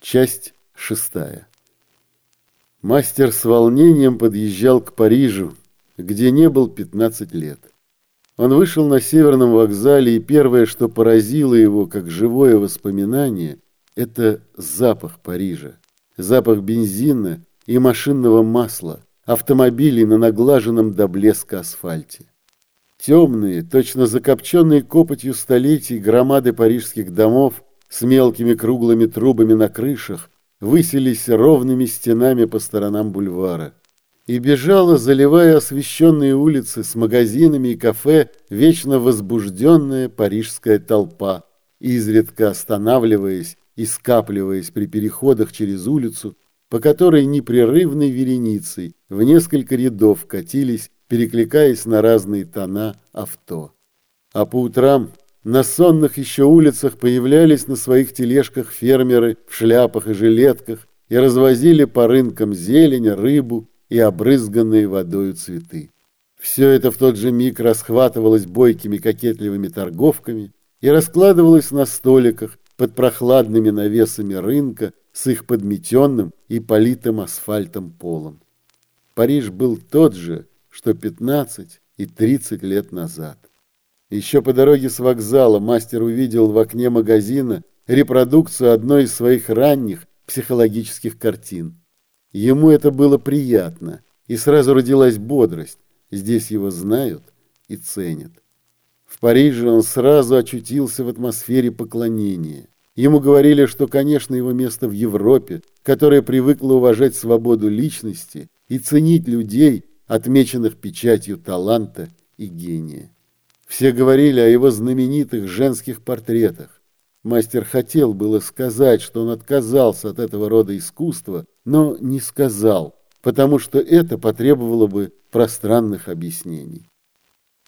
Часть шестая. Мастер с волнением подъезжал к Парижу, где не был 15 лет. Он вышел на северном вокзале, и первое, что поразило его, как живое воспоминание, это запах Парижа. Запах бензина и машинного масла, автомобилей на наглаженном до блеска асфальте. Темные, точно закопченные копотью столетий громады парижских домов с мелкими круглыми трубами на крышах высились ровными стенами по сторонам бульвара. И бежала, заливая освещенные улицы с магазинами и кафе, вечно возбужденная парижская толпа, изредка останавливаясь и скапливаясь при переходах через улицу, по которой непрерывной вереницей в несколько рядов катились, перекликаясь на разные тона авто. А по утрам на сонных еще улицах появлялись на своих тележках фермеры в шляпах и жилетках и развозили по рынкам зелень, рыбу и обрызганные водою цветы. Все это в тот же миг расхватывалось бойкими кокетливыми торговками и раскладывалось на столиках под прохладными навесами рынка с их подметенным и политым асфальтом полом. Париж был тот же, что 15 и 30 лет назад. Еще по дороге с вокзала мастер увидел в окне магазина репродукцию одной из своих ранних психологических картин. Ему это было приятно, и сразу родилась бодрость. Здесь его знают и ценят. В Париже он сразу очутился в атмосфере поклонения. Ему говорили, что, конечно, его место в Европе, которая привыкла уважать свободу личности и ценить людей, отмеченных печатью таланта и гения. Все говорили о его знаменитых женских портретах. Мастер хотел было сказать, что он отказался от этого рода искусства, но не сказал, потому что это потребовало бы пространных объяснений.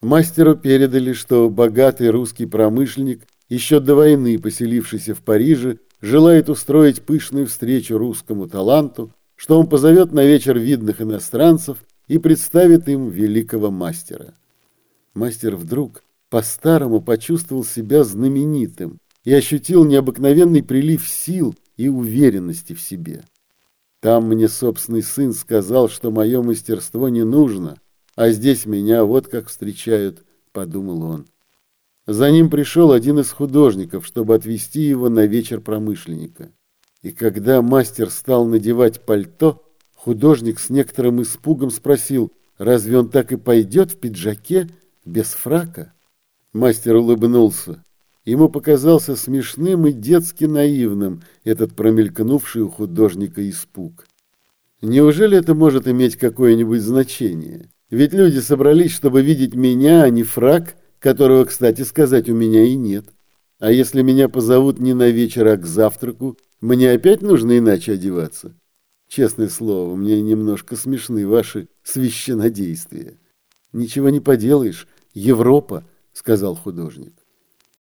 Мастеру передали, что богатый русский промышленник, еще до войны поселившийся в Париже, желает устроить пышную встречу русскому таланту, что он позовет на вечер видных иностранцев и представит им великого мастера. Мастер вдруг по-старому почувствовал себя знаменитым и ощутил необыкновенный прилив сил и уверенности в себе. Там мне собственный сын сказал, что мое мастерство не нужно, а здесь меня вот как встречают, подумал он. За ним пришел один из художников, чтобы отвезти его на вечер промышленника. И когда мастер стал надевать пальто, художник с некоторым испугом спросил, разве он так и пойдет в пиджаке без фрака? Мастер улыбнулся. Ему показался смешным и детски наивным этот промелькнувший у художника испуг. Неужели это может иметь какое-нибудь значение? Ведь люди собрались, чтобы видеть меня, а не фрак, которого, кстати сказать, у меня и нет. А если меня позовут не на вечер, а к завтраку, мне опять нужно иначе одеваться? Честное слово, мне немножко смешны ваши священодействия. Ничего не поделаешь, Европа, сказал художник.